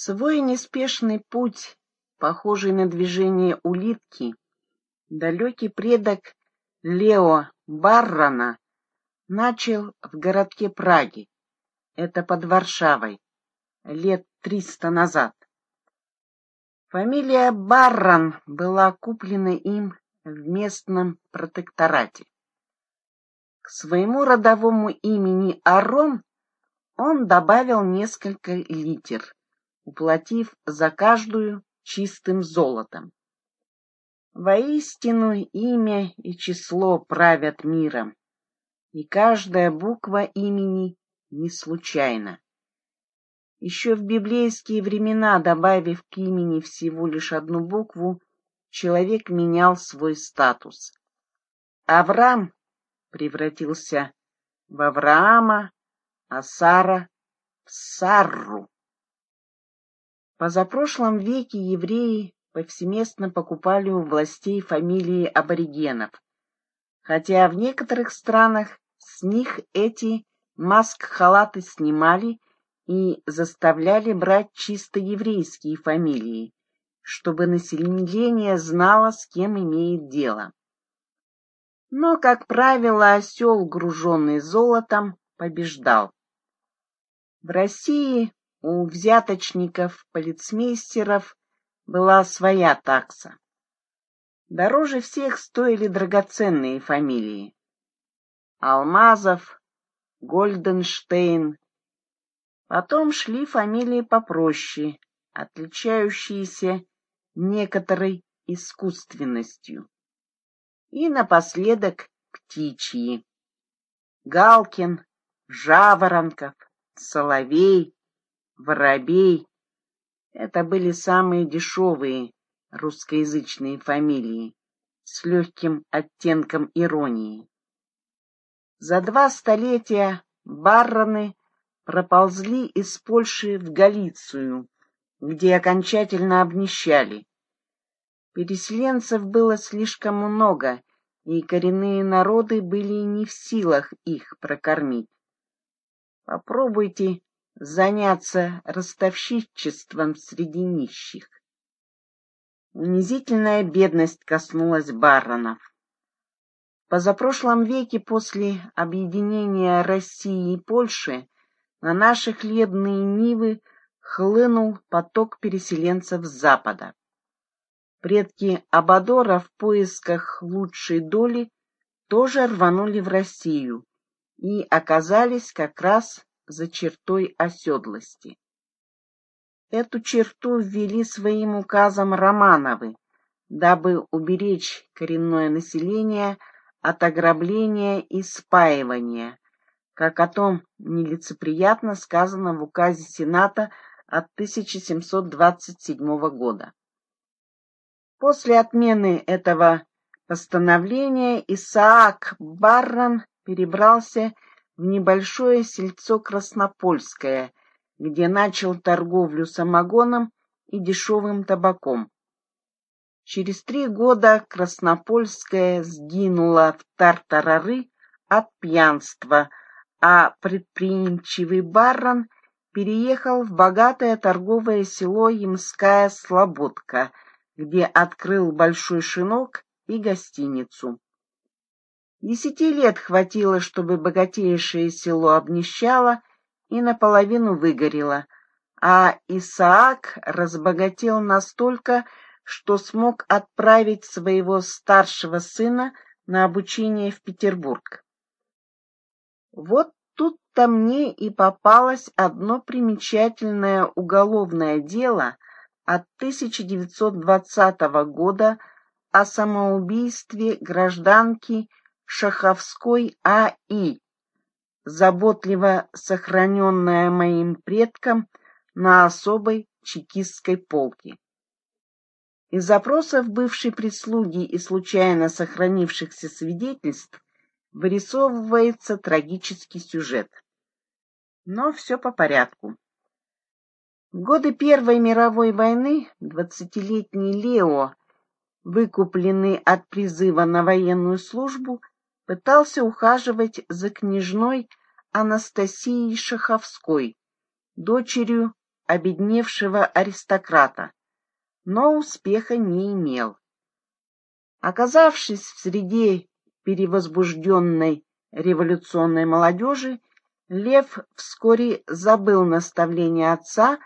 Свой неспешный путь, похожий на движение улитки, далекий предок Лео Баррона начал в городке Праги, это под Варшавой, лет триста назад. Фамилия Баррон была куплена им в местном протекторате. К своему родовому имени Арон он добавил несколько литер, уплатив за каждую чистым золотом. Воистину имя и число правят миром, и каждая буква имени не случайна. Еще в библейские времена, добавив к имени всего лишь одну букву, человек менял свой статус. Авраам превратился в Авраама, а Сара — в Сарру. Позапрошлом веке евреи повсеместно покупали у властей фамилии аборигенов, хотя в некоторых странах с них эти маск-халаты снимали и заставляли брать чисто еврейские фамилии, чтобы население знало, с кем имеет дело. Но, как правило, осел, груженный золотом, побеждал. В России у взяточников-полицмейстеров была своя такса. Дороже всех стоили драгоценные фамилии. Алмазов, Гольденштейн. Потом шли фамилии попроще, отличающиеся некоторой искусственностью. И напоследок птичьи. Галкин, Жаворонков, Соловей, Воробей — это были самые дешевые русскоязычные фамилии с легким оттенком иронии. За два столетия бароны проползли из Польши в Галицию, где окончательно обнищали. Переселенцев было слишком много, и коренные народы были не в силах их прокормить. Попробуйте заняться ростовщичеством среди нищих. Унизительная бедность коснулась баронов. Позапрошлом веке после объединения России и Польши на наши хлебные нивы хлынул поток переселенцев с запада. Предки Абадора в поисках лучшей доли тоже рванули в Россию и оказались как раз за чертой оседлости. Эту черту ввели своим указом Романовы, дабы уберечь коренное население от ограбления и спаивания, как о том нелицеприятно сказано в указе Сената от 1727 года. После отмены этого постановления Исаак Баррон перебрался в небольшое сельцо Краснопольское, где начал торговлю самогоном и дешевым табаком. Через три года Краснопольская сгинула в тартарары от пьянства, а предприимчивый барон переехал в богатое торговое село Ямская Слободка, где открыл большой шинок и гостиницу. Десяти лет хватило, чтобы богатейшее село обнищало и наполовину выгорело, а Исаак разбогател настолько, что смог отправить своего старшего сына на обучение в Петербург. Вот тут-то мне и попалось одно примечательное уголовное дело от 1920 года о самоубийстве гражданки Шаховской А.И., заботливо сохраненная моим предком на особой чекистской полке. Из запросов бывшей прислуги и случайно сохранившихся свидетельств вырисовывается трагический сюжет. Но все по порядку. В годы Первой мировой войны двадцатилетний Лео, выкупленный от призыва на военную службу, пытался ухаживать за княжной Анастасией Шаховской, дочерью обедневшего аристократа, но успеха не имел. Оказавшись в среде перевозбужденной революционной молодежи, Лев вскоре забыл наставления отца,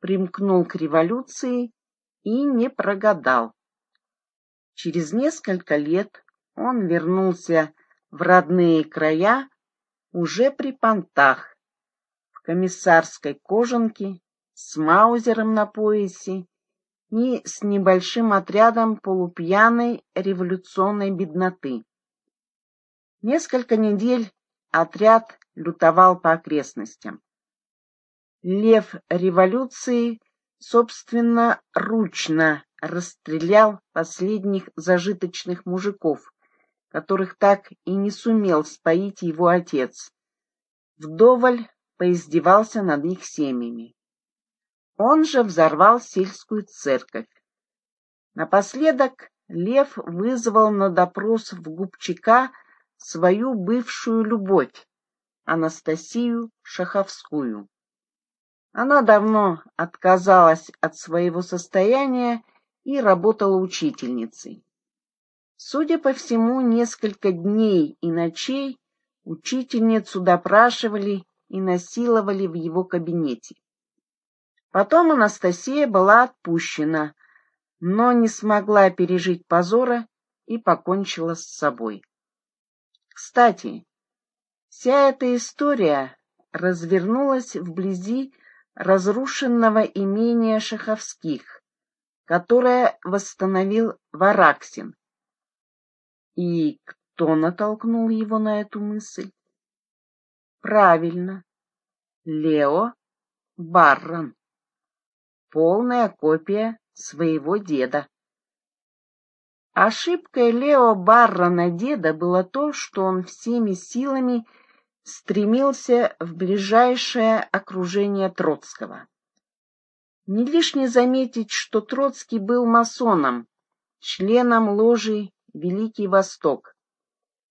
примкнул к революции и не прогадал. Через несколько лет он вернулся в родные края уже при понтах, в комиссарской кожанке, с маузером на поясе и с небольшим отрядом полупьяной революционной бедноты. Несколько недель отряд лютовал по окрестностям. Лев революции собственно ручно расстрелял последних зажиточных мужиков, которых так и не сумел споить его отец. Вдоволь поиздевался над их семьями. Он же взорвал сельскую церковь. Напоследок Лев вызвал на допрос в Губчака свою бывшую любовь, Анастасию Шаховскую. Она давно отказалась от своего состояния и работала учительницей. Судя по всему, несколько дней и ночей учительницу допрашивали и насиловали в его кабинете. Потом Анастасия была отпущена, но не смогла пережить позора и покончила с собой. Кстати, вся эта история развернулась вблизи разрушенного имения Шаховских, которое восстановил Вараксин. И кто натолкнул его на эту мысль? Правильно, Лео Баррон полная копия своего деда. Ошибкой Лео Баррона деда было то, что он всеми силами стремился в ближайшее окружение Троцкого. Не лишне заметить, что Троцкий был масоном, членом ложи Великий Восток.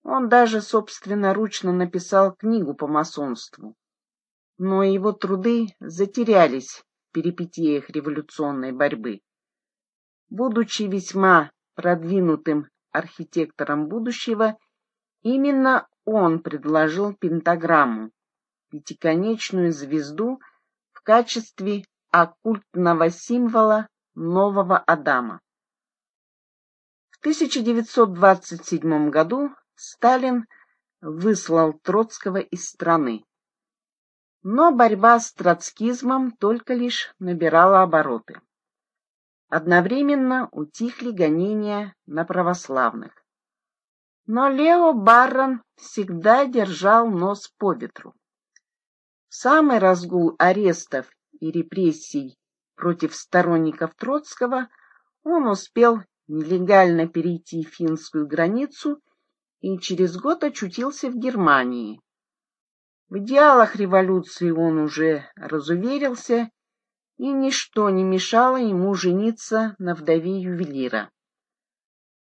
Он даже собственноручно написал книгу по масонству. Но его труды затерялись перипетиях революционной борьбы. Будучи весьма продвинутым архитектором будущего, именно он предложил пентаграмму, пятиконечную звезду в качестве оккультного символа нового Адама. В 1927 году Сталин выслал Троцкого из страны. Но борьба с троцкизмом только лишь набирала обороты. Одновременно утихли гонения на православных. Но Лео Баррон всегда держал нос по ветру. В самый разгул арестов и репрессий против сторонников Троцкого он успел нелегально перейти финскую границу и через год очутился в Германии, в идеалах революции он уже разуверился, и ничто не мешало ему жениться на вдове ювелира.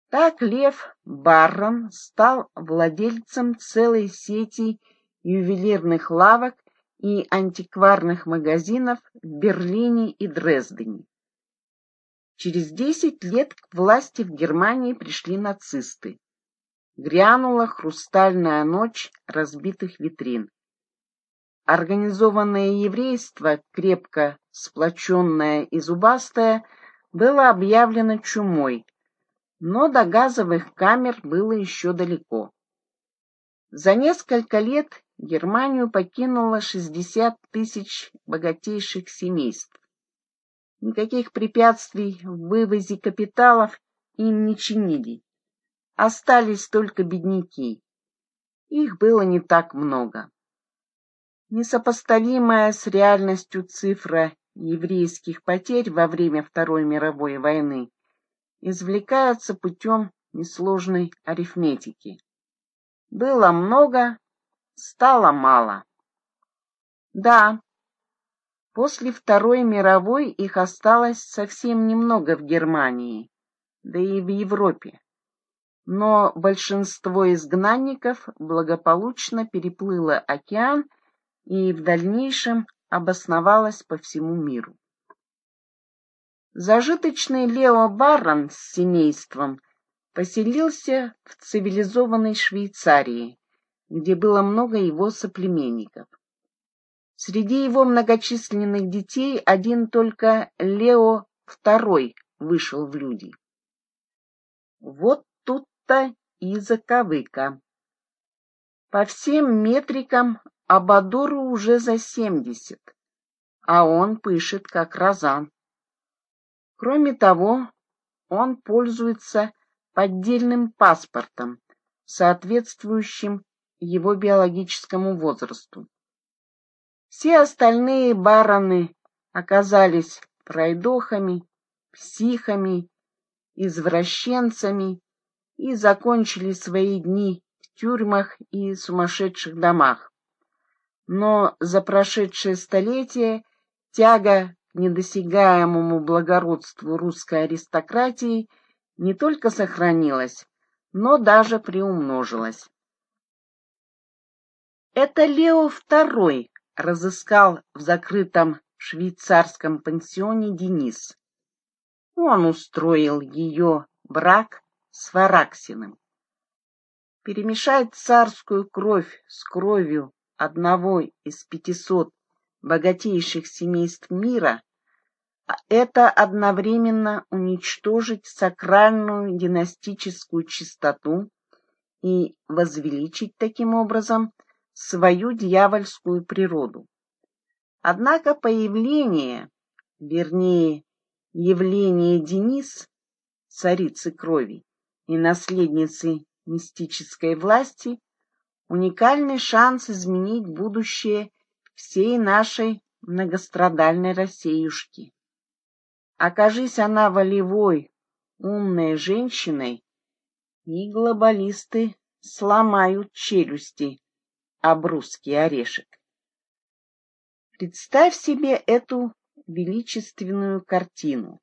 Так Лев Баррон стал владельцем целой сети ювелирных лавок и антикварных магазинов в Берлине и Дрездене. Через десять лет к власти в Германии пришли нацисты. Грянула хрустальная ночь разбитых витрин. Организованное еврейство, крепко сплоченное и зубастое, было объявлено чумой, но до газовых камер было еще далеко. За несколько лет Германию покинуло 60 тысяч богатейших семейств. Никаких препятствий в вывозе капиталов им не чинили. Остались только бедняки. Их было не так много. Несопоставимая с реальностью цифра еврейских потерь во время Второй мировой войны извлекается путем несложной арифметики. Было много, стало мало. Да, после Второй мировой их осталось совсем немного в Германии, да и в Европе. Но большинство изгнанников благополучно переплыло океан и в дальнейшем обосновалась по всему миру. Зажиточный Лео Баррон с семейством поселился в цивилизованной Швейцарии, где было много его соплеменников. Среди его многочисленных детей один только Лео II вышел в люди. Вот тут-то и заковыка. По всем метрикам Абадору уже за семьдесят, а он пышет как розан. Кроме того, он пользуется поддельным паспортом, соответствующим его биологическому возрасту. Все остальные бароны оказались пройдохами, психами, извращенцами и закончили свои дни в тюрьмах и сумасшедших домах. Но за прошедшее столетие тяга к недосягаемому благородству русской аристократии не только сохранилась, но даже приумножилась. Это Лео II разыскал в закрытом швейцарском пансионе Денис. Он устроил ее брак с Фараксиным. Перемешать царскую кровь с кровью одного из пятисот богатейших семейств мира — это одновременно уничтожить сакральную династическую чистоту и возвеличить таким образом свою дьявольскую природу. Однако появление, вернее, явление Денис, царицы крови и наследницы мистической власти, уникальный шанс изменить будущее всей нашей многострадальной Россиюшки. Окажись она волевой, умной женщиной, и глобалисты сломают челюсти об русский орешек. Представь себе эту величественную картину.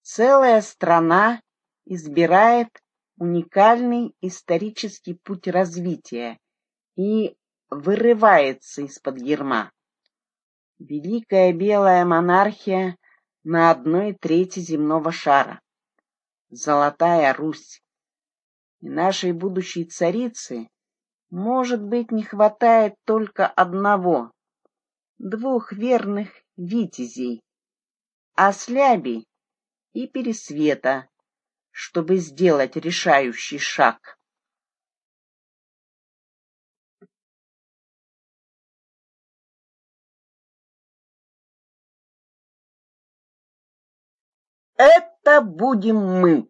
Целая страна избирает уникальный исторический путь развития и вырывается из-под ерма. Великая белая монархия на одной трети земного шара. Золотая Русь. И нашей будущей царицы, может быть, не хватает только одного, двух верных витязей, Осляби и Пересвета, чтобы сделать решающий шаг. Это будем мы.